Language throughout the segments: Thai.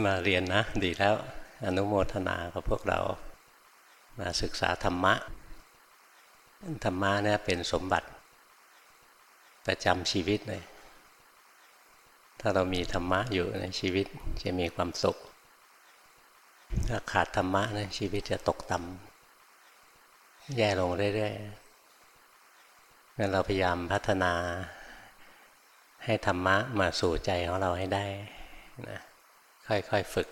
มาเรียนนะ ดีแล้ว อนุโมทนากับพวกเรา มาศึกษาธรรมะ ธรรมะเนี่ยเป็นสมบัติ ประจำชีวิตเลย ถ้าเรามีธรรมะอยู่ในชีวิตจะมีความสุข ถ้าขาดธรรมะนะชีวิตจะตกต่ำแย่ลงเรื่อยๆงั้นเราพยายามพัฒนาให้ธรรมะมาสู่ใจของเราให้ได้นะ ค่อยๆฝึก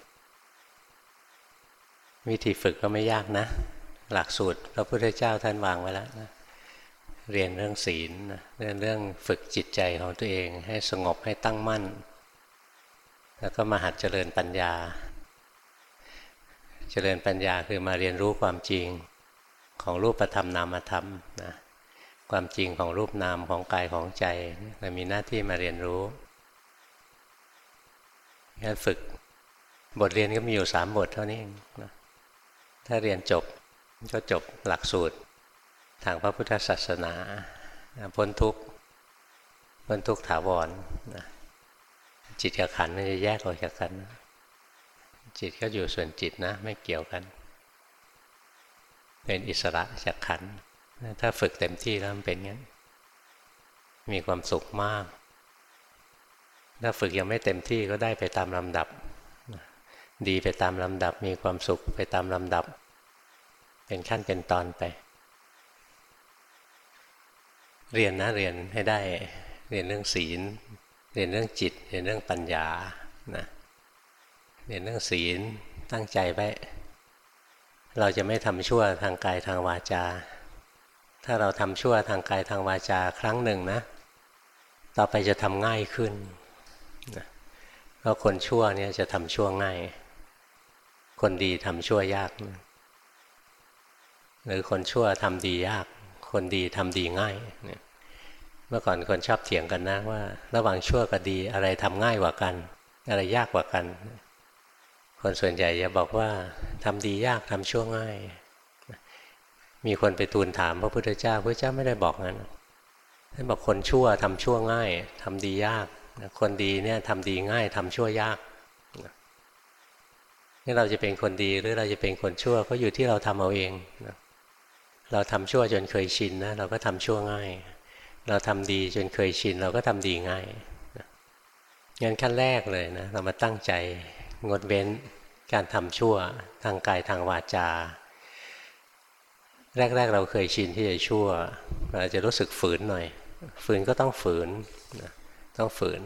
วิธีฝึกก็ไม่ยากนะ หลักสูตรพระพุทธเจ้าท่านวางไว้แล้วนะเรียนเรื่องศีลเรื่องเรื่องฝึกจิตใจของตัวเองให้สงบให้ตั้งมั่น แล้วก็มาหัดเจริญปัญญา เจริญปัญญาคือมาเรียนรู้ความจริงของรูปธรรมนามธรรมนะความจริงของรูปนามของกายของใจเรามีหน้าที่มาเรียนรู้ งั้นฝึกบทเรียนก็มีอยู่สามบทเท่านี้เองนะถ้าเรียนจบก็จบหลักสูตร ทางพระพุทธศาสนาพ้นทุกข์พ้นทุกข์ถาวรนะจิตกับขันมันจะแยกออกจากกันจิตก็อยู่ส่วนจิตนะ ไม่เกี่ยวกัน เป็นอิสระจากขันถ้าฝึกเต็มที่แล้วมันเป็นงั้น มีความสุขมาก ถ้าฝึกยังไม่เต็มที่ก็ได้ไปตามลำดับ ดีไปตามลำดับ มีความสุขไปตามลำดับ เป็นขั้นเป็นตอนไป เรียนนะเรียนให้ได้ เรียนเรื่องศีล เรียนเรื่องจิต เรียนเรื่องปัญญานะเรียนเรื่องศีลตั้งใจไว้ เราจะไม่ทำชั่วทางกายทางวาจา ถ้าเราทำชั่วทางกายทางวาจาครั้งหนึ่งนะ ต่อไปจะทำง่ายขึ้น เพราะคนชั่วเนี่ยจะทำชั่วง่าย คนดีทำชั่วยาก หรือคนชั่วทำดียาก คนดีทำดีง่าย เมื่อก่อนคนชอบเถียงกันนะว่า ระหว่างชั่วกับดีอะไรทำง่ายกว่ากัน อะไรยากกว่ากัน คนส่วนใหญ่จะบอกว่าทำดียากทำชั่วง่าย มีคนไปทูลถามพระพุทธเจ้าพระเจ้าไม่ได้บอกงั้นท่านบอกคนชั่วทำชั่วง่ายทำดียาก คนดีเนี่ยทำดีง่ายทำชั่วยากนี่เราจะเป็นคนดีหรือเราจะเป็นคนชั่วก็อยู่ที่เราทำเอาเองนะเราทำชั่วจนเคยชินนะเราก็ทำชั่วง่าย เราทำดีจนเคยชิน เราก็ทำดีง่ายงั้นขั้นแรกเลยนะเรามาตั้งใจงดเว้นการทำชั่วทางกายทางวาจา แรก ๆ เราเคยชินที่จะชั่วเราจะรู้สึกฝืนหน่อย ฝืนก็ต้องฝืน ต้องฝืน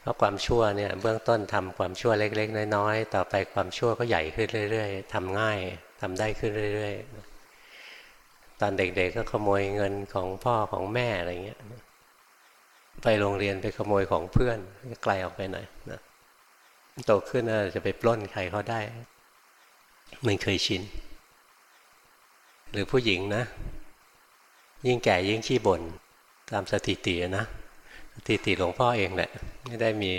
เพราะความชั่วเนี่ยเบื้องต้นทำความชั่วเล็ก ๆ น้อยๆ ต่อไปความชั่วก็ใหญ่ขึ้นเรื่อย ๆทำง่ายทำได้ขึ้นเรื่อย ๆ ตอนเด็ก ๆ ก็ขโมยเงินของพ่อของแม่อะไรเงี้ยไปโรงเรียนไปขโมยของเพื่อนไกลออกไปหน่อยนะโตขึ้นจะไปปล้นใครเขาได้ มันเคยชิน หรือผู้หญิงนะ ยิ่งแก่ยิ่งขี้บ่นตามสถิตินะ ติติหลวงพ่อเองแหละไม่ได้มี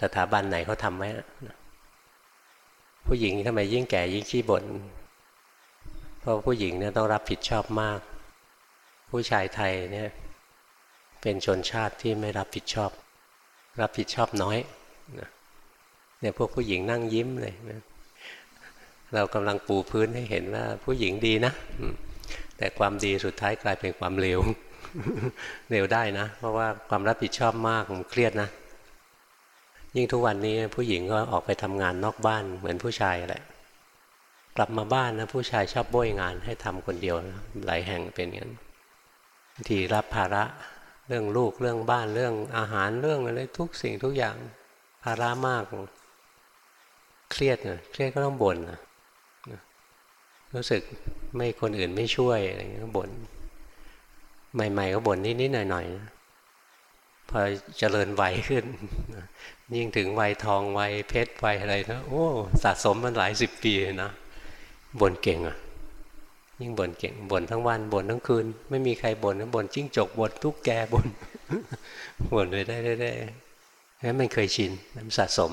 สถาบันไหนเขาทำไว้ผู้หญิงทำไมยิ่งแก่ยิ่งขี้บ่นเพราะผู้หญิงเนี่ยต้องรับผิดชอบมาก ผู้ชายไทยเนี่ยเป็นชนชาติที่ไม่รับผิดชอบ รับผิดชอบน้อยเนี่ยพวกผู้หญิงนั่งยิ้มเลยนะเรากำลังปูพื้นให้เห็นว่าผู้หญิงดีนะแต่ความดีสุดท้ายกลายเป็นความเลว เร็วได้นะ เพราะว่าความรับผิดชอบมากเครียดนะ ยิ่งทุกวันนี้ผู้หญิงก็ออกไปทำงานนอกบ้านเหมือนผู้ชายแหละ กลับมาบ้านนะ ผู้ชายชอบโบยงานให้ทำคนเดียวนะหลายแห่งเป็นอย่างนั้นทีรับภาระเรื่องลูกเรื่องบ้านเรื่องอาหารเรื่องอะไรทุกสิ่งทุกอย่างภาระมาก เครียดนะเครียดก็ต้องบ่นนะรู้สึกไม่คนอื่นไม่ช่วยอะไรเงี้ยบ่น ใหม่ ๆ ก็บ่นนิดๆหน่อยๆพอเจริญวัยขึ้น ยิ่งถึงวัยทองวัยเพชรวัยอะไรนะโอ้สะสมมันหลายสิบปีนะบ่นเก่งอะ ยิ่งบ่นเก่งบ่นทั้งวันบ่นทั้งคืน ไม่มีใครบ่นนะบ่นจิ้งจกบ่นทุกแกบ่นบ่นไปได้ได้ๆนั้นมันเคยชินมันสะสม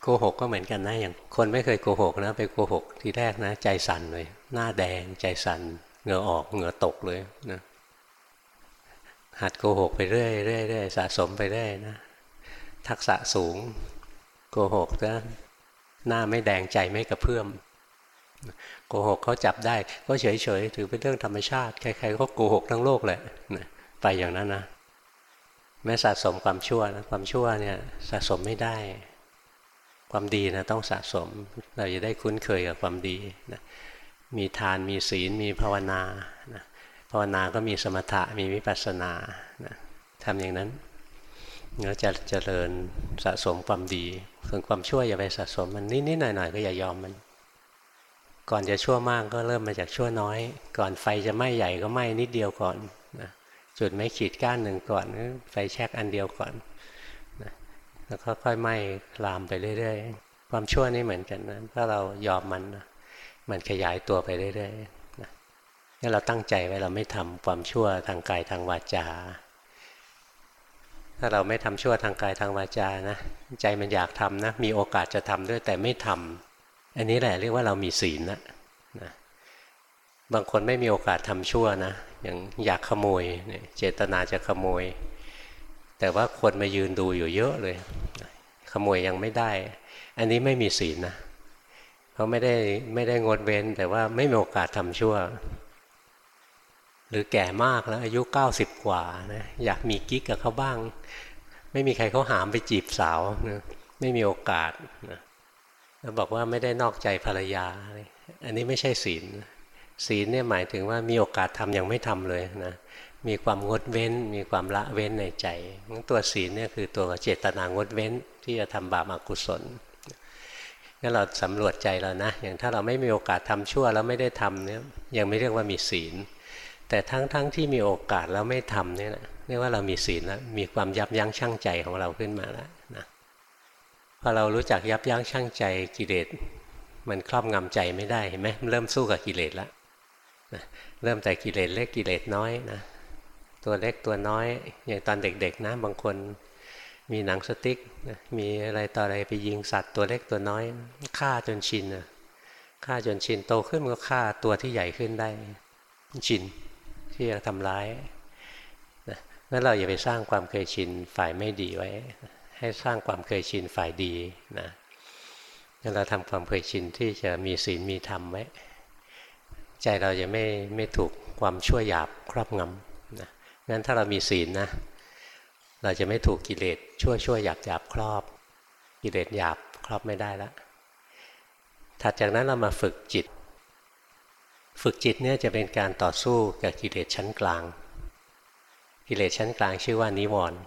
โกหกก็เหมือนกันนะอย่างคนไม่เคยโกหกนะ ไปโกหกทีแรกนะ ใจสั่นเลย หน้าแดงใจสั่น เหงื่อออกเหงื่อตกเลยนะหัดโกหกไปเรื่อยเรื่อยเรื่อยสะสมไปเรื่อยนะทักษะสูง โกหกนะหน้าไม่แดงใจไม่กระเพื่อมโกหกเขาจับได้ ก็เฉยๆถือเป็นเรื่องธรรมชาติ ใครๆก็โกหกทั้งโลกแหละไปอย่างนั้นนะแม้สะสมความชั่วนะความชั่วเนี่ยสะสมไม่ได้ ความดีนะต้องสะสม เราจะได้คุ้นเคยกับความดีนะ มีทานมีศีลมีภาวนานะภาวนาก็มีสมถะมีวิปัสสนานะทำอย่างนั้นแล้วจะเจริญสะสมความดี ส่วนความชั่วอย่าไปสะสมมันนิดๆหน่อยๆก็อย่ายอมมัน ก่อนจะชั่วมากก็เริ่มมาจากชั่วน้อย ก่อนไฟจะไหม้ใหญ่ก็ไหม้นิดเดียวก่อนนะจุดไม่ขีดก้านหนึ่งก่อน ไฟแช็กอันเดียวก่อนนะแล้วค่อยๆไหม้ลามไปเรื่อย ๆ ความชั่วนี่เหมือนกันนะถ้าเรายอมมันนะ มันขยายตัวไปเรื่อยๆนะถ้าเราตั้งใจไว้เราไม่ทำความชั่วทางกายทางวาจา ถ้าเราไม่ทำชั่วทางกายทางวาจานะใจมันอยากทำนะมีโอกาสจะทำด้วยแต่ไม่ทำอันนี้แหละเรียกว่าเรามีศีลนะนะบางคนไม่มีโอกาสทำชั่วนะอย่างอยากขโมยเนี่ยเจตนาจะขโมย แต่ว่าคนมายืนดูอยู่เยอะเลย ขโมยยังไม่ได้ อันนี้ไม่มีศีลนะ เขาไม่ได้ไม่ได้งดเว้น แต่ว่าไม่มีโอกาสทำชั่ว หรือแก่มากแล้วอายุเก้าสิบกว่านะอยากมีกิ๊กกับเขาบ้าง ไม่มีใครเขาหามไปจีบสาวนะไม่มีโอกาสนะแล้วบอกว่าไม่ได้นอกใจภรรยา อันนี้ไม่ใช่ศีล ศีลเนี่ยหมายถึงว่ามีโอกาสทำยังไม่ทำเลยนะมีความงดเว้น มีความละเว้นในใจ ตัวศีลเนี่ยคือตัวเจตนางดเว้นที่จะทำบาปอกุศล งั้นเราสำรวจใจเรานะ อย่างถ้าเราไม่มีโอกาสทำชั่วแล้วไม่ได้ทำเนี่ยยังไม่เรียกว่ามีศีล แต่ทั้งๆทที่มีโอกาสแล้วไม่ทำเนี่ยนะเรียกว่าเรามีศีลแล้วมีความยับยั้งชั่งใจของเราขึ้นมาแล้วนะพอเรารู้จักยับยั้งชั่งใจกิเลสมันครอบงำใจไม่ได้เห็นไหมเริ่มสู้กับกิเลสแล้วนะเริ่มแต่กิเลสเล็กกิเลสน้อยนะตัวเล็กตัวน้อยอย่างตอนเด็กๆนะบางคน มีหนังสติ๊กมีอะไรต่ออะไรไปยิงสัตว์ตัวเล็กตัวน้อยฆ่าจนชินฆ่าจนชินโตขึ้นก็ฆ่าตัวที่ใหญ่ขึ้นได้ชินที่จะทำร้ายนะงั้นเราอย่าไปสร้างความเคยชินฝ่ายไม่ดีไว้ ให้สร้างความเคยชินฝ่ายดีนะงั้นเราทำความเคยชินที่จะมีศีลมีธรรมไว้ใจเราจะไม่ไม่ถูกความชั่วหยาบครอบงำนะงั้นถ้าเรามีศีลนะ เราจะไม่ถูกกิเลสชั่วชั่วหยาบหยาบครอบ กิเลสหยาบครอบไม่ได้ละถัดจากนั้นเรามาฝึกจิต ฝึกจิตเนี่ยจะเป็นการต่อสู้กับกิเลสชั้นกลาง กิเลสชั้นกลางชื่อว่านิวรณ์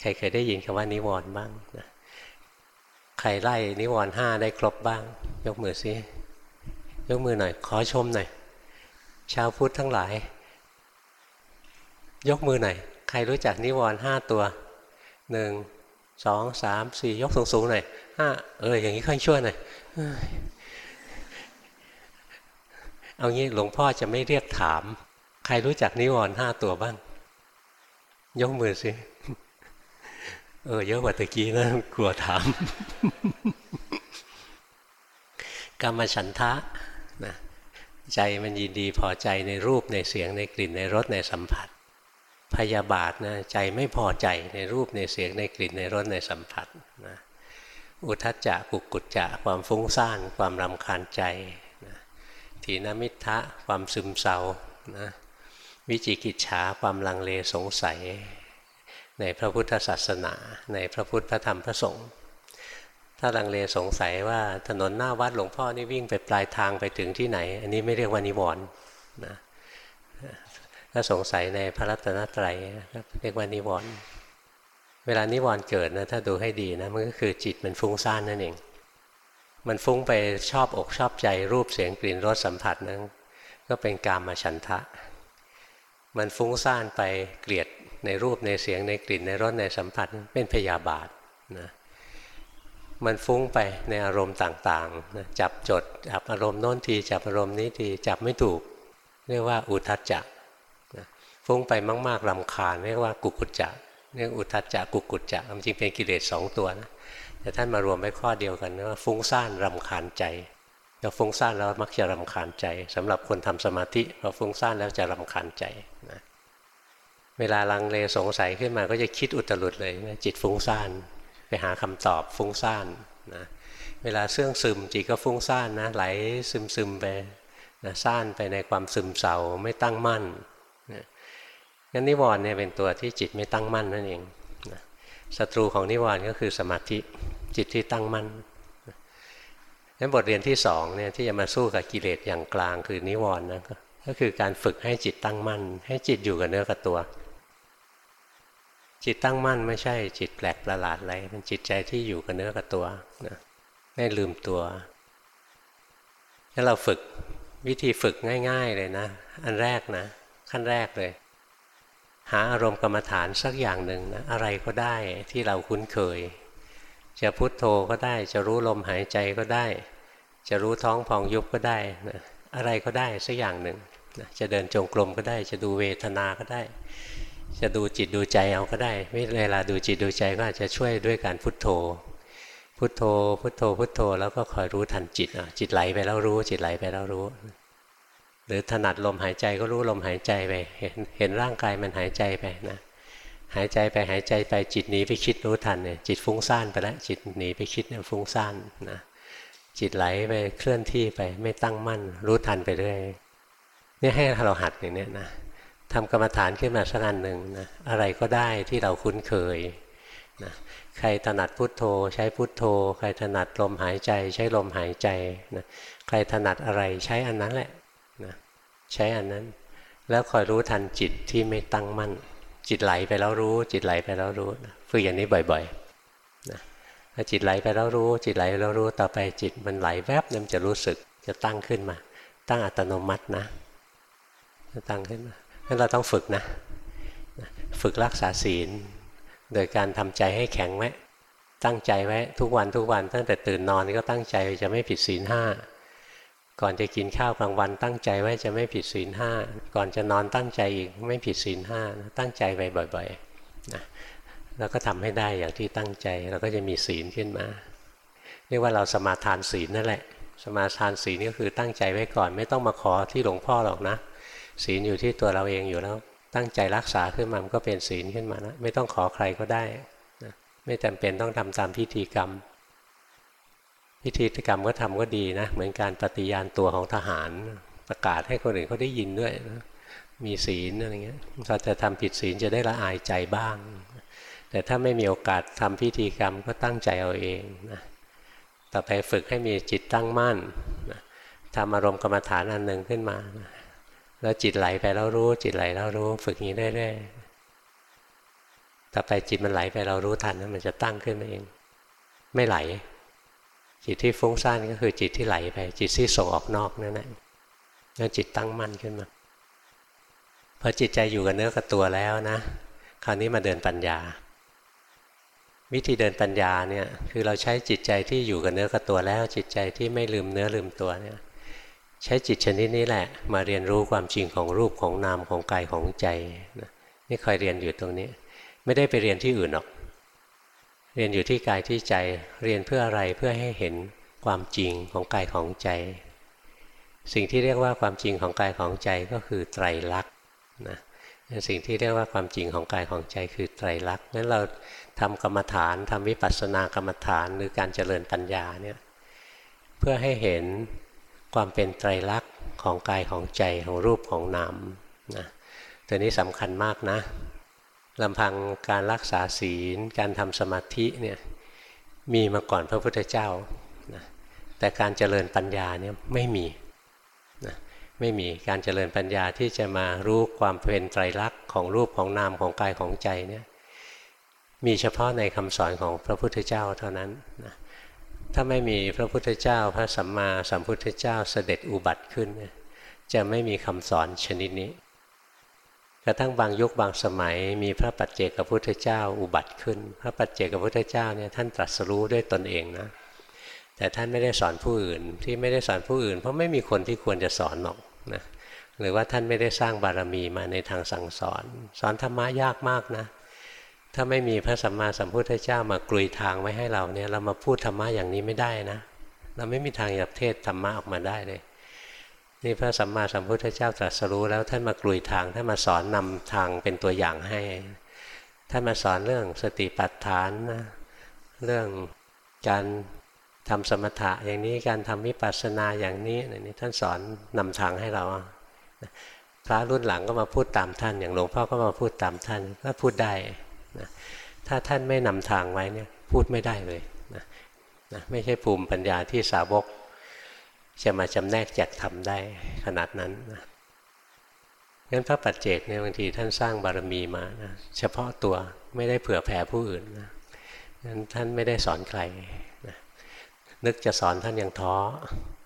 ใครเคยได้ยินคำว่านิวรณ์บ้างนะใครไล่นิวรณ์ห้าได้ครบบ้าง ยกมือซิยกมือหน่อย ขอชมหน่อยชาวพุทธทั้งหลาย ยกมือหน่อย ใครรู้จักนิวรณ์ห้าตัวหนึ่งสองสามสี่ยกสูงสูงหน่อยห้าเอออย่างนี้ค่อยช่วยหน่อยเอางี้หลวงพ่อจะไม่เรียกถาม ใครรู้จักนิวรณ์ห้าตัวบ้าง ยกมือสิเออเยอะกว่าตะกี้นะกลัวถามกรรมฉันทะนะใจมันยินดีพอใจในรูปในเสียงในกลิ่นในรสในสัมผัส พยาบาทนะใจไม่พอใจในรูปในเสียงในกลิ่นในรสในสัมผัสนะอุทจจะกุกุจจะความฟุ้งซ่าน ความรำคาญใจนะทีนมิทะความซึมเศร้านะวิจิกิจฉาความลังเลสงสัย ในพระพุทธศาสนา ในพระพุทธพระธรรมพระสงฆ์ถ้าลังเลสงสัยว่าถนนหน้าวัดหลวงพ่อนี่วิ่งไปปลายทางไปถึงที่ไหน อันนี้ไม่เรียกว่านิวรณ์นะ ถ้าสงสัยในพระรัตนตรัยเรียกว่านิวรณ์เวลานิวรณ์เกิดนะถ้าดูให้ดีนะมันก็คือจิตมันฟุ้งซ่านนั่นเอง มันฟุ้งไปชอบอกชอบใจรูปเสียงกลิ่นรสสัมผัสนั้นก็เป็นกามฉันทะ มันฟุ้งซ่านไปเกลียดในรูปในเสียงในกลิ่นในรสในสัมผัสเป็นพยาบาทนะมันฟุ้งไปในอารมณ์ต่างๆนะจับจดจับอารมณ์โน้นทีจับอารมณ์นี้ทีจับไม่ถูก เรียกว่าอุทัจจะ ฟุ้งไปมากๆลำคาญเรียกว่ากุกุจจะเรียกอุทัจจะกุกุจจะมันจริงเป็นกิเลสสองตัวนะแต่ท่านมารวมไว้ข้อเดียวกันว่าฟุ้งซ่านรำคาญใจเราฟุ้งซ่านแล้วมักจะรำคาญใจสำหรับคนทำสมาธิพอฟุ้งซ่านแล้วจะรำคาญใจนะเวลาลังเลสงสัยขึ้นมาก็จะคิดอุตรุดเลยนะจิตฟุ้งซ่านไปหาคำตอบฟุ้งซ่านนะเวลาเสื่องซึมจิตก็ฟุ้งซ่านนะไหลซึมซึมไปนะซ่านไปในความซึมเศร้าไม่ตั้งมั่น งั้นนิวรณ์เนี่ยเป็นตัวที่จิตไม่ตั้งมั่นนั่นเองศัตรูของนิวรณ์ก็คือสมาธิจิตที่ตั้งมั่นนั้นบทเรียนที่สองเนี่ยที่จะมาสู้กับกิเลสอย่างกลางคือนิวรณ์นะก็คือการฝึกให้จิตตั้งมั่น ให้จิตอยู่กับเนื้อกับตัว จิตตั้งมั่นไม่ใช่ จิตแปลกประหลาดอะไรเป็นจิตใจที่อยู่กับเนื้อกับตัวนะไม่ลืมตัวถ้าเราฝึกวิธีฝึกง่าย ๆเลยนะ อันแรกนะ ขั้นแรกเลย หาอารมณ์กรรมฐานสักอย่างหนึ่งนะอะไรก็ได้ที่เราคุ้นเคย จะพุโทโธก็ได้ จะรู้ลมหายใจก็ได้ จะรู้ท้องพองยุบก็ได้นะอะไรก็ได้สักอย่างหนึ่งนะจะเดินจงกรมก็ได้ จะดูเวทนาก็ได้ จะดูจิตดูใจเอาก็ได้เวลาดูจิตดูใจก็อาจจะช่วยด้วยการพุโทโธ พุทโธ พุทโธพุทโธแล้วก็คอยรู้ทันจิตอะจิตไหลไปแล้วรู้จิตไหลไปแล้วรู้ หรือถนัดลมหายใจก็รู้ลมหายใจไป เห็นเห็นร่างกายมันหายใจไปนะหายใจไปหายใจไปจิตหนีไปคิดรู้ทันเนี่ยจิตฟุ้งซ่านไปแล้วจิตหนีไปคิดเนี่ยฟุ้งซ่านนะจิตไหลไปเคลื่อนที่ไปไม่ตั้งมั่น รู้ทันไปเรื่อยนี่ให้เราหัดอย่างนี้นะทำกรรมฐานขึ้นมาสักอันหนึ่งนะอะไรก็ได้ที่เราคุ้นเคยนะใครถนัดพุทโธ ใช้พุทโธ ใครถนัดลมหายใจ ใช้ลมหายใจนะใครถนัดอะไรใช้อันนั้นแหละนะ ใช้อันนั้น แล้วคอยรู้ทันจิตที่ไม่ตั้งมั่น จิตไหลไปแล้วรู้ จิตไหลไปแล้วรู้ฝึกอย่างนี้บ่อยๆนะถ้าจิตไหลไปแล้วรู้ จิตไหลแล้วรู้ต่อไปจิตมันไหลแวบมันจะรู้สึกจะตั้งขึ้นมา ตั้งอัตโนมัตินะจะตั้งขึ้นมางั้นเราต้องฝึกนะฝึกรักษาศีล โดยการทำใจให้แข็งไว้ตั้งใจไว้ทุกวันทุกวันตั้งแต่ตื่นนอนก็ตั้งใจจะไม่ผิดศีลห้า ก่อนจะกินข้าวกลางวันตั้งใจไว้จะไม่ผิดศีลห้าก่อนจะนอนตั้งใจอีกไม่ผิดศีลห้าตั้งใจไว้บ่อยๆนะแล้วก็ทำให้ได้อย่างที่ตั้งใจเราก็จะมีศีลขึ้นมา เรียกว่าเราสมาทานศีลนั่นแหละ สมาทานศีลก็คือตั้งใจไว้ก่อนไม่ต้องมาขอที่หลวงพ่อหรอกนะ ศีลอยู่ที่ตัวเราเองอยู่แล้ว ตั้งใจรักษาขึ้นมามันก็เป็นศีลขึ้นมานะไม่ต้องขอใครก็ได้นะไม่จำเป็นต้องทำตามพิธีกรรม พิธีกรรมก็ทำก็ดีนะ เหมือนการปฏิญาณตัวของทหาร ประกาศให้คนอื่นเขาได้ยินด้วยนะมีศีลอะไรเงี้ยเราจะทำผิดศีลจะได้ละอายใจบ้าง แต่ถ้าไม่มีโอกาสทำพิธีกรรมก็ตั้งใจเอาเองนะต่อไปฝึกให้มีจิตตั้งมั่นนะทำอารมณ์กรรมฐานอันหนึ่งขึ้นมาแล้วจิตไหลไปแล้วรู้ จิตไหลแล้วรู้ ฝึกนี้เรื่อยๆต่อไปจิตมันไหลไปเรารู้ทันนะมันจะตั้งขึ้นมาเอง ไม่ไหล จิตที่ฟุ้งซ่านก็คือจิตที่ไหลไป จิตที่ส่งออกนอกนั่นแหละแล้วจิตตั้งมั่นขึ้นมาพอจิตใจอยู่กับเนื้อกับตัวแล้วนะ คราวนี้มาเดินปัญญา วิธีเดินปัญญาเนี่ยคือเราใช้จิตใจที่อยู่กับเนื้อกับตัวแล้ว จิตใจที่ไม่ลืมเนื้อลืมตัวเนี่ยใช้จิตชนิดนี้แหละ มาเรียนรู้ความจริงของรูปของนามของกายของใจนี่คอยเรียนอยู่ตรงนี้ ไม่ได้ไปเรียนที่อื่นหรอก เรียนอยู่ที่กายที่ใจ เรียนเพื่ออะไรเพื่อให้เห็นความจริงของกายของใจ สิ่งที่เรียกว่าความจริงของกายของใจก็คือไตรลักษณ์นะสิ่งที่เรียกว่าความจริงของกายของใจคือไตรลักษณ์นั้นเราทำกรรมฐานทำวิปัสสนากรรมฐานหรือการเจริญปัญญาเนี่ยเพื่อให้เห็นความเป็นไตรลักษณ์ของกายของใจของรูปของนามนะตัวนี้สำคัญมากนะ ลำพังการรักษาศีล การทำสมาธิเนี่ยมีมาก่อนพระพุทธเจ้านะแต่การเจริญปัญญาเนี่ยไม่มีนะไม่มีการเจริญปัญญาที่จะมารู้ความเป็นไตรลักษณ์ของรูปของนามของกายของใจเนี่ยมีเฉพาะในคำสอนของพระพุทธเจ้าเท่านั้นนะถ้าไม่มีพระพุทธเจ้าพระสัมมาสัมพุทธเจ้าเสด็จอุบัติขึ้น จะไม่มีคำสอนชนิดนี้ ระทั่งบางยุคบางสมัย มีพระปัจเจกพุทธเจ้าอุบัติขึ้น พระปัจเจกพุทธเจ้าเนี่ยท่านตรัสรู้ด้วยตนเองนะแต่ท่านไม่ได้สอนผู้อื่นที่ไม่ได้สอนผู้อื่น เพราะไม่มีคนที่ควรจะสอนหรอกนะหรือว่าท่านไม่ได้สร้างบารมีมาในทางสั่งสอน สอนธรรมะยากมากนะ ถ้าไม่มีพระสัมมาสัมพุทธเจ้ามากลุยทางไว้ให้เราเนี่ยเรามาพูดธรรมะอย่างนี้ไม่ได้นะ เราไม่มีทางจะเทศธรรมะออกมาได้เลย นี่พระสัมมาสัมพุทธเจ้าตรัสรู้แล้วท่านมากลุยทางท่านมาสอนนำทางเป็นตัวอย่างให้ท่านมาสอนเรื่องสติปัฏฐานนะเรื่องการทำสมถะอย่างนี้การทำวิปัสสนาอย่างนี้นี่ท่านสอนนำทางให้เราพระรุ่นหลังก็มาพูดตามท่าน อย่างหลวงพ่อก็มาพูดตามท่านก็พูดได้นะถ้าท่านไม่นำทางไว้เนี่ยพูดไม่ได้เลยนะนะไม่ใช่ภูมิปัญญาที่สาวก จะมาจำแนกแจกทำได้ขนาดนั้นนะงั้นพระปัจเจกเนี่ยบางทีท่านสร้างบารมีมานะเฉพาะตัวไม่ได้เผื่อแผ่ผู้อื่นนะงั้นท่านไม่ได้สอนใครนะนึกจะสอนท่านยังท้อ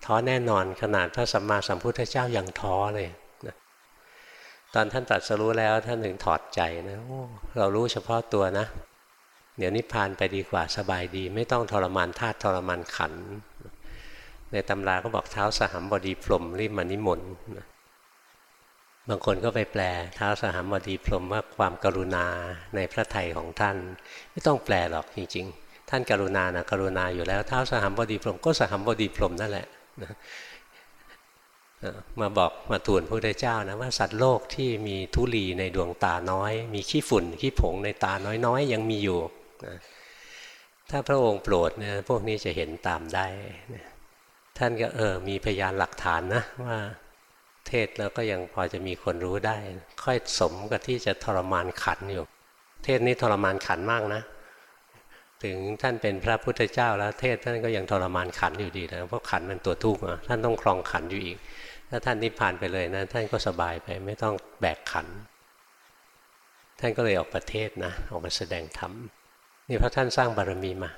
ท้อแน่นอนขนาดพระสัมมาสัมพุทธเจ้ายังท้อเลยนะตอนท่านตรัสรู้แล้วท่านถึงถอดใจนะเรารู้เฉพาะตัวนะ เดี๋ยวนิพพานไปดีกว่าสบายดี ไม่ต้องทรมานธาตุทรมานขัน ในตำราก็บอกเท้าสหัมบดีพรมรีบมานิมนต์บางคนก็ไปแปลเท้าสหัมบดีพรมว่าความกรุณาในพระไทยของท่าน ไม่ต้องแปลหรอกจริง ๆ ท่านกรุณานะกรุณาอยู่แล้วเท้าสหัมบดีพรมก็สหัมบดีพรมนั่นแหละมาบอกมาทูลพระพุทธเจ้านะว่าสัตว์โลกที่มีทุลีในดวงตาน้อย มีขี้ฝุ่นขี้ผงในตาน้อยๆ ยังมีอยู่ ถ้าพระองค์โปรดเนี่ยพวกนี้จะเห็นตามได้ ท่านก็เออมีพยานหลักฐานนะว่าเทศแล้วก็ยังพอจะมีคนรู้ได้ ค่อยสมกับที่จะทรมานขันอยู่ เทศนี้ทรมานขันมากนะ ถึงท่านเป็นพระพุทธเจ้าแล้วเทศท่านก็ยังทรมานขันอยู่ดีนะเพราะขันมันตัวทุกข์ท่านต้องครองขันอยู่อีก ถ้าท่านนิพพานไปเลยนะ ท่านก็สบายไปไม่ต้องแบกขัน ท่านก็เลยออกประเทศนะออกมาแสดงธรรมนี่เพราะท่านสร้างบารมีมา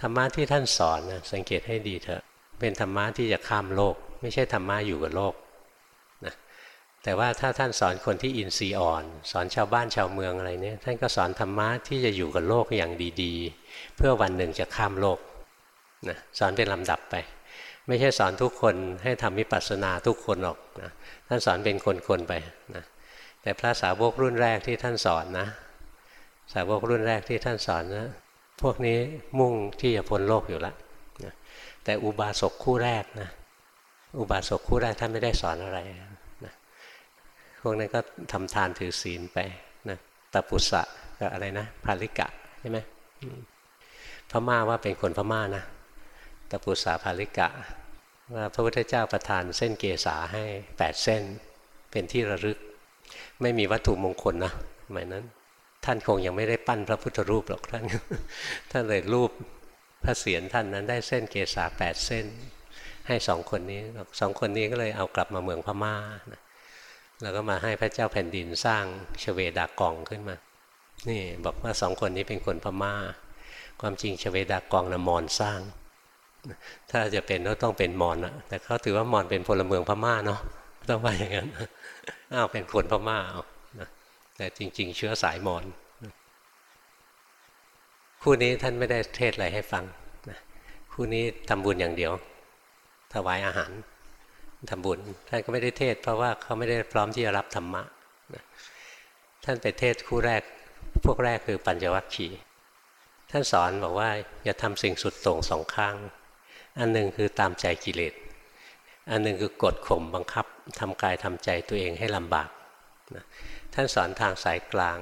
ธรรมะที่ท่านสอนนะสังเกตให้ดีเถอะ เป็นธรรมะที่จะข้ามโลก ไม่ใช่ธรรมะอยู่กับโลกนะแต่ว่าถ้าท่านสอนคนที่อินทรีย์อ่อน สอนชาวบ้านชาวเมืองอะไรเนี่ยท่านก็สอนธรรมะที่จะอยู่กับโลกอย่างดีๆ เพื่อวันหนึ่งจะข้ามโลกนะสอนเป็นลำดับไป ไม่ใช่สอนทุกคนให้ทำวิปัสสนาทุกคนหรอกนะท่านสอนเป็นคนๆไปนะแต่พระสาวกรุ่นแรกที่ท่านสอนนะ สาวกรุ่นแรกที่ท่านสอนนะ พวกนี้มุ่งที่จะพ้นโลกอยู่แล้วนะแต่อุบาสกคู่แรกนะอุบาสกคู่แรกท่านไม่ได้สอนอะไรนะพวกนั้นก็ทำทานถือศีลไปนะตปุสะกับอะไรนะภาริกะใช่ไหมพม่าว่าเป็นคนพม่านะตปุสะภาริกะ ว่าพระพุทธเจ้าประทานเส้นเกษาให้แปดเส้นเป็นที่ระลึก ไม่มีวัตถุมงคลนะหมายนั้น ท่านคงยังไม่ได้ปั้นพระพุทธรูปหรอกท่านท่านเลยรูปพระเศียรท่านนั้นได้เส้นเกษาแปดเส้น ให้สองคนนี้สองคนนี้ก็เลยเอากลับมาเมืองพม่านะแล้วก็มาให้พระเจ้าแผ่นดินสร้างชเวดากองขึ้นมา นี่บอกว่าสองคนนี้เป็นคนพม่า ความจริงชเวดากองนะมอนสร้าง ถ้าจะเป็นก็ต้องเป็นมอนนะแต่เขาถือว่ามอนเป็นพลเมืองพม่าเนาะต้องว่าอย่างนั้นอ้าวเป็นคนพม่าเอา แต่จริง ๆ เชื้อสายมอนคู่นี้ท่านไม่ได้เทศอะไรให้ฟังคู่นี้ทำบุญอย่างเดียว ถวายอาหารทำบุญท่านก็ไม่ได้เทศ เพราะว่าเขาไม่ได้พร้อมที่จะรับธรรมะท่านไปเทศคู่แรก พวกแรกคือปัญจวัคคีย์ท่านสอนบอกว่าอย่าทำสิ่งสุดโต่งสองข้าง อันหนึ่งคือตามใจกิเลส อันหนึ่งคือกดข่มบังคับทำกายทำใจตัวเองให้ลำบาก ท่านสอนทางสายกลาง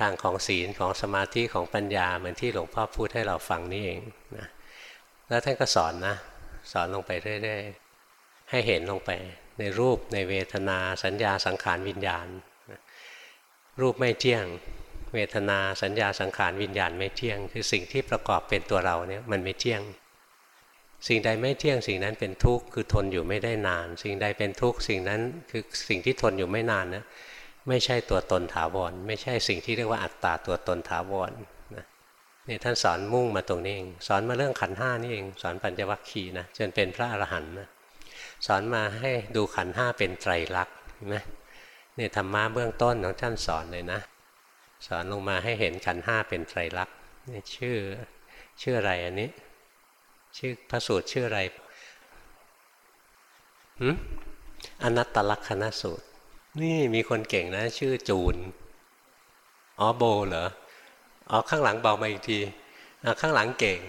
ทางของศีลของสมาธิของปัญญาเหมือนที่หลวงพ่อพูดให้เราฟังนี่เองนะแล้วท่านก็สอนนะ สอนลงไปเรื่อยๆให้เห็นลงไปในรูปในเวทนาสัญญาสังขารวิญญาณ รูปไม่เที่ยง เวทนาสัญญาสังขารวิญญาณไม่เที่ยง คือสิ่งที่ประกอบเป็นตัวเราเนี่ยมันไม่เที่ยง สิ่งใดไม่เที่ยง สิ่งนั้นเป็นทุกข์คือทนอยู่ไม่ได้นาน สิ่งใดเป็นทุกข์สิ่งนั้นคือสิ่งที่ทนอยู่ไม่นานนะ ไม่ใช่ตัวตนถาวร ไม่ใช่สิ่งที่เรียกว่าอัตตาตัวตนถาวรนี่ท่านสอนมุ่งมาตรงนี้เองสอนมาเรื่องขันห้านี่เอง สอนปัญจวัคคีย์นะจนเป็นพระอรหันต์นะสอนมาให้ดูขันห้าเป็นไตรลักษณ์เห็นไหมนี่ธรรมะเบื้องต้นของท่านสอนเลยนะสอนลงมาให้เห็นขันห้าเป็นไตรลักษณ์นี่ชื่อชื่ออะไรอันนี้ ชื่อพระสูตรชื่ออะไรหืมอนัตตลักษณสูตร นี่มีคนเก่งนะ ชื่อจูนอ๋อโบเหรออ๋อข้างหลังเบามาอีกทีข้างหลังเก่ง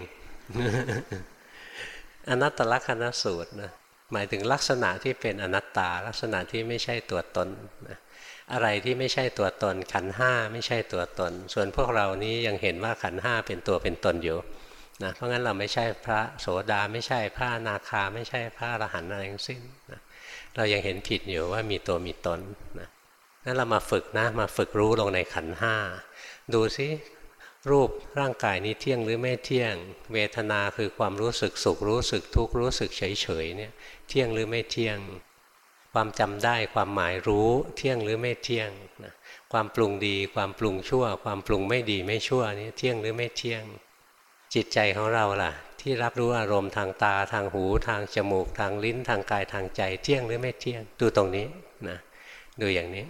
อนัตตลักษณสูตรนะหมายถึงลักษณะที่เป็นอนัตตา ลักษณะที่ไม่ใช่ตัวตนนะอะไรที่ไม่ใช่ตัวตน ขันห้าไม่ใช่ตัวตน ส่วนพวกเรานี้ยังเห็นว่าขันห้าเป็นตัวเป็นตนอยู่นะเพราะงั้นเราไม่ใช่พระโสดาไม่ใช่พระนาคา ไม่ใช่พระอรหันต์อะไรทั้งสิ้นนะ เรายังเห็นผิดอยู่ว่ามีตัวมีตนนะนั้นเรามาฝึกนะ มาฝึกรู้ลงในขันห้าดูซิรูปร่างกายนี้เที่ยงหรือไม่เที่ยง เวทนาคือความรู้สึกสุขรู้สึกทุกข์รู้สึกเฉยเฉยเนี่ยเที่ยงหรือไม่เที่ยง ความจำได้ความหมายรู้เที่ยงหรือไม่เที่ยงนะความปรุงดี ความปรุงชั่ว ความปรุงไม่ดีไม่ชั่วนี่เที่ยงหรือไม่เที่ยง จิตใจของเราล่ะ ที่รับรู้อารมณ์ทางตาทางหูทางจมูก ทางลิ้นทางกายทางใจ เที่ยงหรือไม่เที่ยง ดูตรงนี้นะดูอย่างนี้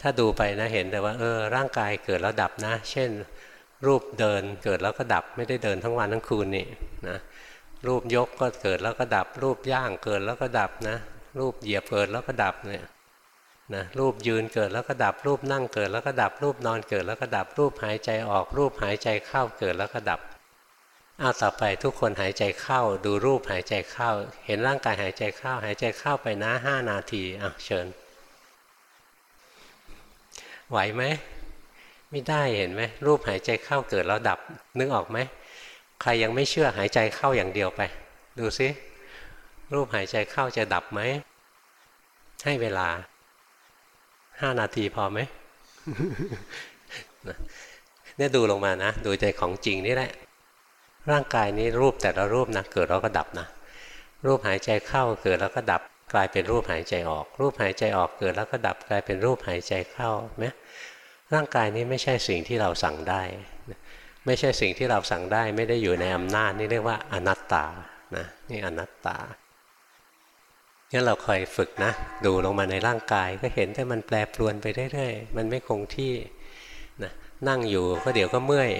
ถ้าดูไปนะเห็นแต่ว่าเออร่างกายเกิดแล้วดับนะ เช่น รูปเดินเกิดแล้วก็ดับไม่ได้เดินทั้งวันทั้งคืนนี่นะรูปยกก็เกิดแล้วก็ดับ รูปย่างเกิดแล้วก็ดับนะ รูปเหยียบเกิดแล้วก็ดับเนี่ย นะรูปยืนเกิดแล้วก็ดับรูปนั่งเกิด แล้วก็ดับรูปนอนเกิด แล้วก็ดับรูปหายใจออกรูปหายใจเข้าเกิดแล้วก็ดับเอาต่อไปทุกคนหายใจเข้า ดูรูปหายใจเข้า เห็นร่างกายหายใจเข้า หายใจเข้าไปนะห้านาทีอะเชิญ ไหวไหมไม่ได้เห็นไหมรูปหายใจเข้าเกิดแล้วดับ นึกออกไหมใครยังไม่เชื่อหายใจเข้าอย่างเดียวไป ดูซิรูปหายใจเข้าจะดับไหมให้เวลา ห้านาทีพอไหมเนี่ยดูลงมานะ ดูใจของจริงนี่แหละ ร่างกายนี้รูปแต่ละรูปนะเกิดแล้วก็ดับนะ รูปหายใจเข้าเกิดแล้วก็ดับ กลายเป็นรูปหายใจออก รูปหายใจออกเกิดแล้วก็ดับ กลายเป็นรูปหายใจเข้าไหมร่างกายนี้ไม่ใช่สิ่งที่เราสั่งได้ ไม่ใช่สิ่งที่เราสั่งได้ ไม่ได้อยู่ในอำนาจนี่เรียกว่าอนัตตานะนี่อนัตตา งั้นเราคอยฝึกนะ ดูลงมาในร่างกายก็เห็นแต่มันแปรปรวนไปเรื่อยๆ มันไม่คงที่นะนั่งอยู่ก็เดี๋ยวก็เมื่อย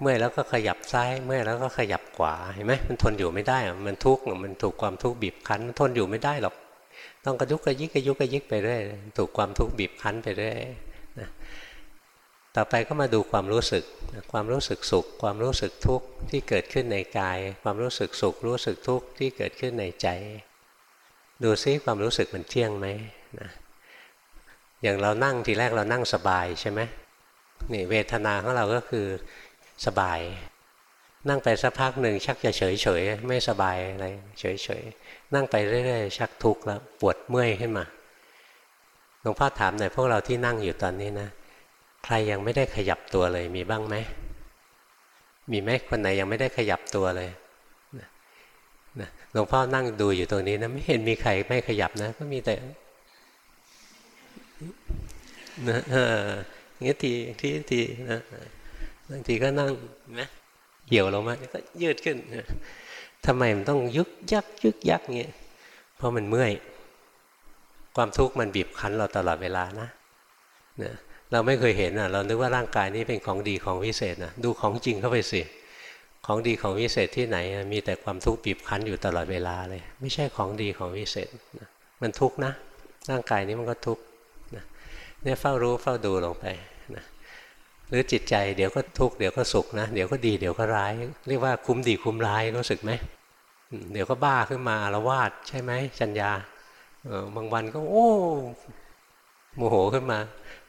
เมื่อยแล้วก็ขยับซ้าย เมื่อยแล้วก็ขยับขวา เห็นไหมมันทนอยู่ไม่ได้ มันทุกข์ มันถูกความทุกข์บีบคั้นมันทนอยู่ไม่ได้หรอก ต้องกระยุกกระยิกกระยุกกระยิกไปเรื่อย ถูกความทุกข์บีบคั้นไปเรื่อยนะต่อไปก็มาดูความรู้สึก ความรู้สึกสุข ความรู้สึกทุกข์ที่เกิดขึ้นในกาย ความรู้สึกสุข รู้สึกทุกข์ที่เกิดขึ้นในใจ ดูซิความรู้สึกมันเที่ยงไหมนะอย่างเรานั่งทีแรกเรานั่งสบายใช่ไหมนี่เวทนาของเราก็คือสบาย นั่งไปสักพักหนึ่งชักจะเฉยเฉยไม่สบายอะไรเฉยเฉยนั่งไปเรื่อยๆชักทุกข์แล้วปวดเมื่อยขึ้นมาหลวงพ่อถามหน่อยพวกเราที่นั่งอยู่ตอนนี้นะ ใครยังไม่ได้ขยับตัวเลยมีบ้างไหมมีไหมคนไหนยังไม่ได้ขยับตัวเลย หลวงพ่อนั่งดูอยู่ตรงนี้นะไม่เห็นมีใครไม่ขยับนะ ก็มีแต่นะเอองี้ทีทีทีนะบางทีก็นั่งนะเหี่ยวลงมาก็ยืดขึ้นทำไมมันต้องยึกยักยึกยักเงี้ยเพราะมันเมื่อย ความทุกข์มันบีบคั้นเราตลอดเวลานะนะเราไม่เคยเห็นอะ เรานึกว่าร่างกายนี้เป็นของดีของวิเศษนะดูของจริงเข้าไปสิ ของดีของวิเศษที่ไหน มีแต่ความทุกข์บีบคั้นอยู่ตลอดเวลาเลย ไม่ใช่ของดีของวิเศษนะมันทุกข์นะ ร่างกายนี้มันก็ทุกข์นะเนี่ยเฝ้ารู้เฝ้าดูลงไปนะหรือจิตใจเดี๋ยวก็ทุกข์เดี๋ยวก็สุขนะ เดี๋ยวก็ดีเดี๋ยวก็ร้าย เรียกว่าคุ้มดีคุ้มร้ายรู้สึกไหมเดี๋ยวก็บ้าขึ้นมาละวาดใช่ไหมจัญญาบางวันก็โอ้โมโหขึ้นมา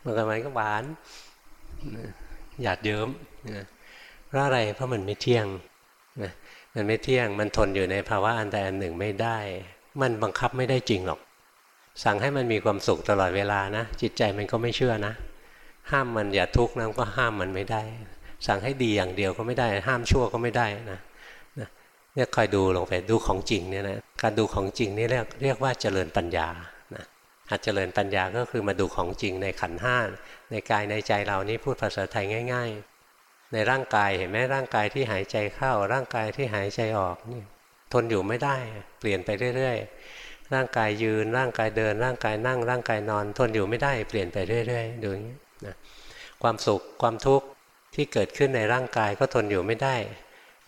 บางวันก็หวานหยาดเยิ้ม เพราะอะไรเพราะมันไม่เที่ยงมันไม่เที่ยงมันทนอยู่ในภาวะอันใดอันหนึ่งไม่ได้ มันบังคับไม่ได้จริงหรอก สั่งให้มันมีความสุขตลอดเวลานะ จิตใจมันก็ไม่เชื่อนะ ห้ามมันอย่าทุกข์นะก็ห้ามมันไม่ได้ สั่งให้ดีอย่างเดียวก็ไม่ได้ ห้ามชั่วก็ไม่ได้นะเนี่ยคอยดูลงไปดูของจริงเนี่ยนะการดูของจริงนี่เรียกเรียกว่าเจริญปัญญาหัดเจริญปัญญาก็คือมาดูของจริงในขันห้าในกายในใจเรานี่พูดภาษาไทยง่าย ๆ ในร่างกายเห็นไหมร่างกายที่หายใจเข้า ร่างกายที่หายใจออกนี่ทนอยู่ไม่ได้ เปลี่ยนไปเรื่อยๆร่างกายยืนร่างกายเดิน ร่างกายนั่ง ร่างกายนอน ทนอยู่ไม่ได้เปลี่ยนไปเรื่อยๆดูอย่างนี้นะความสุขความทุกข์ที่เกิดขึ้นในร่างกายก็ทนอยู่ไม่ได้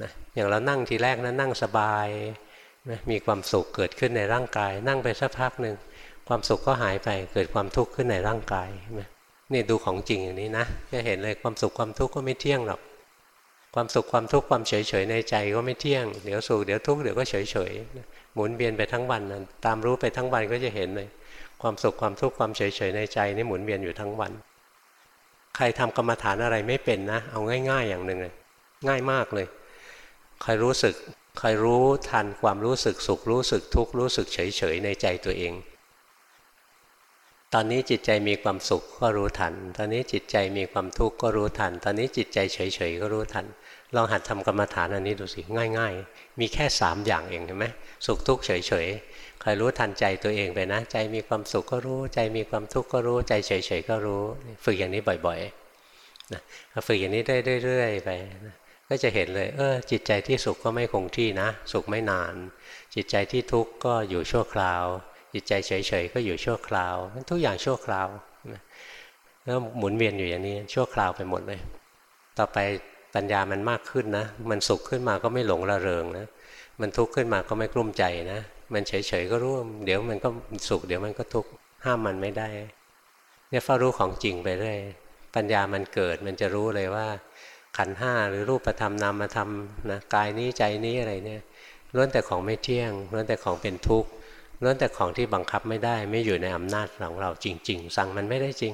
นะอย่างเรานั่งทีแรกนะนั่งสบายนะมีความสุขเกิดขึ้นในร่างกาย นั่งไปสักพักหนึ่งความสุขก็หายไปเกิดความทุกข์ขึ้นในร่างกายนี่ นี่ดูของจริงอย่างนี้นะจะเห็นเลยความสุขความทุกข์ก็ไม่เที่ยงหรอกความสุขความทุกข์ความเฉยเฉยในใจก็ไม่เที่ยงเดี๋ยวสุขเดี๋ยวทุกข์เดี๋ยวก็เฉยเฉยหมุนเวียนไปทั้งวันนะตามรู้ไปทั้งวันก็จะเห็นเลย ความสุขความทุกข์ความเฉยๆในใจนี่หมุนเวียนอยู่ทั้งวัน ใครทำกรรมฐานอะไรไม่เป็นนะ เอาง่าย ๆ อย่างหนึ่งเลยง่ายมากเลยใครรู้สึกใครรู้ทันความรู้สึกสุขรู้สึกทุกข์รู้สึกเฉยๆในใจตัวเอง ตอนนี้จิตใจมีความสุขก็รู้ทัน ตอนนี้จิตใจมีความทุกข์ก็รู้ทัน ตอนนี้จิตใจเฉยๆก็รู้ทัน ลองหัดทำกรรมฐานอันนี้ดูสิง่าย ๆ มีแค่สามอย่างเองเห็นไหมสุขทุกข์เฉยๆใครรู้ทันใจตัวเองไปนะ ใจมีความสุขก็รู้ ใจมีความทุกข์ก็รู้ ใจเฉยๆก็รู้ ฝึกอย่างนี้บ่อยๆนะฝึกอย่างนี้ได้เรื่อยๆไปนะก็จะเห็นเลย เออ จิตใจที่สุขก็ไม่คงที่นะ สุขไม่นาน จิตใจที่ทุกข์ก็อยู่ชั่วคราว จิตใจเฉยๆก็อยู่ชั่วคราวทุกอย่างชั่วคราวแล้วหมุนเวียนอยู่อย่างนี้ชั่วคราวไปหมดเลย ต่อไปปัญญามันมากขึ้นนะ มันสุขขึ้นมาก็ไม่หลงระเริงนะ มันทุกข์ขึ้นมาก็ไม่กลุ้มใจนะ มันเฉยๆก็รู้เดี๋ยวมันก็สุขเดี๋ยวมันก็ทุกข์ห้ามมันไม่ได้ เนี่ยเฝ้ารู้ของจริงไปเรื่อยปัญญามันเกิดมันจะรู้เลยว่า ขันห้าหรือรูปธรรมนามธรรมนะกายนี้ใจนี้อะไรเนี่ยล้วนแต่ของไม่เที่ยงล้วนแต่ของเป็นทุกข์ ล้วนแต่ของที่บังคับไม่ได้ไม่อยู่ในอำนาจของเราจริง ๆ สั่งมันไม่ได้จริง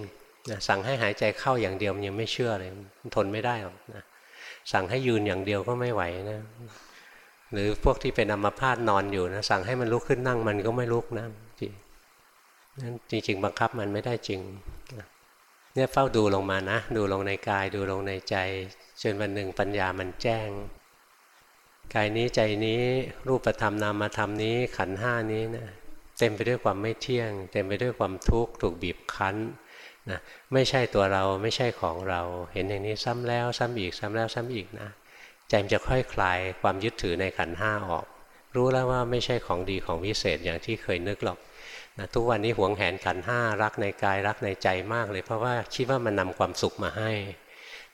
นะสั่งให้หายใจเข้าอย่างเดียวมันยังไม่เชื่อเลยมันทนไม่ได้หรอกนะสั่งให้ยืนอย่างเดียวก็ไม่ไหวนะหรือพวกที่เป็นอัมพาตนอนอยู่นะสั่งให้มันลุกขึ้นนั่งมันก็ไม่ลุกนะจริงนั้นจริง ๆ บังคับมันไม่ได้จริงเนี่ยเฝ้าดูลงมานะ ดูลงในกายดูลงในใจจนวันหนึ่งปัญญามันแจ้ง กายนี้ใจนี้รูปธรรมนามธรรมนี้ขันห้านี้นะเต็มไปด้วยความไม่เที่ยง เต็มไปด้วยความทุกข์ถูกบีบคั้นนะไม่ใช่ตัวเราไม่ใช่ของเรา เห็นอย่างนี้ซ้ำแล้วซ้ำอีกซ้ำแล้วซ้ำอีกนะใจมันจะค่อยคลายความยึดถือในขันห้าออก รู้แล้วว่าไม่ใช่ของดีของวิเศษอย่างที่เคยนึกหรอกนะทุกวันนี้หวงแหนขันห้ารักในกายรักในใจมากเลย เพราะว่าคิดว่ามันนำความสุขมาให้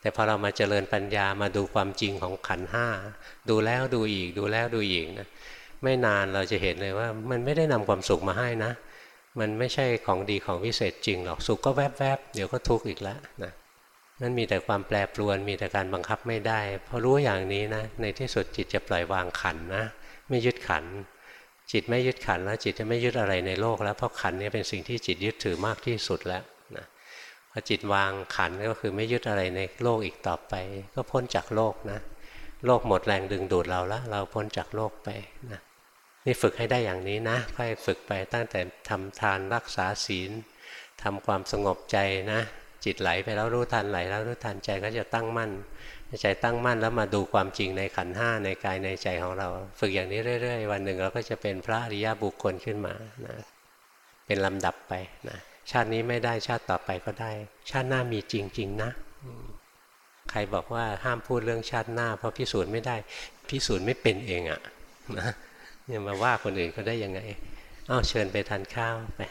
แต่พอเรามาเจริญปัญญามาดูความจริงของขันห้าดูแล้วดูอีกดูแล้วดูอีกนะไม่นานเราจะเห็นเลยว่า มันไม่ได้นำความสุขมาให้นะ มันไม่ใช่ของดีของวิเศษจริงหรอกสุขก็แวบๆเดี๋ยวก็ทุกข์อีกแล้วนะนั่นมีแต่ความแปรปรวนมีแต่การบังคับไม่ได้พอรู้อย่างนี้นะ ในที่สุดจิตจะปล่อยวางขันนะไม่ยึดขัน จิตไม่ยึดขันแล้วจิตจะไม่ยึดอะไรในโลกแล้วเพราะขันนี้เป็นสิ่งที่จิตยึดถือมากที่สุดแล้ว อจิตวางขันก็คือไม่ยึดอะไรในโลกอีกต่อไป ก็พ้นจากโลกนะ โลกหมดแรงดึงดูดเราแล้วเราพ้นจากโลกไปนะนี่ฝึกให้ได้อย่างนี้นะค่อยฝึกไปตั้งแต่ทำทานรักษาศีลทำความสงบใจนะ จิตไหลไปแล้วรู้ทันไหลแล้วรู้ทันใจก็จะตั้งมั่น ใจตั้งมั่นแล้วมาดูความจริงในขันห้าในกายในใจของเรา ฝึกอย่างนี้เรื่อย ๆ วันหนึ่งเราก็จะเป็นพระอริยบุคคลขึ้นมานะเป็นลำดับไปนะ ชาตินี้ไม่ได้ชาติต่อไปก็ได้ ชาติหน้ามีจริง ๆ นะใครบอกว่าห้ามพูดเรื่องชาติหน้า เพราะพิสูจน์ไม่ได้ พิสูจน์ไม่เป็นเองอะนะเนี่ยมาว่าคนอื่นก็ได้ยังไงอ้าวเชิญไปทานข้าวไป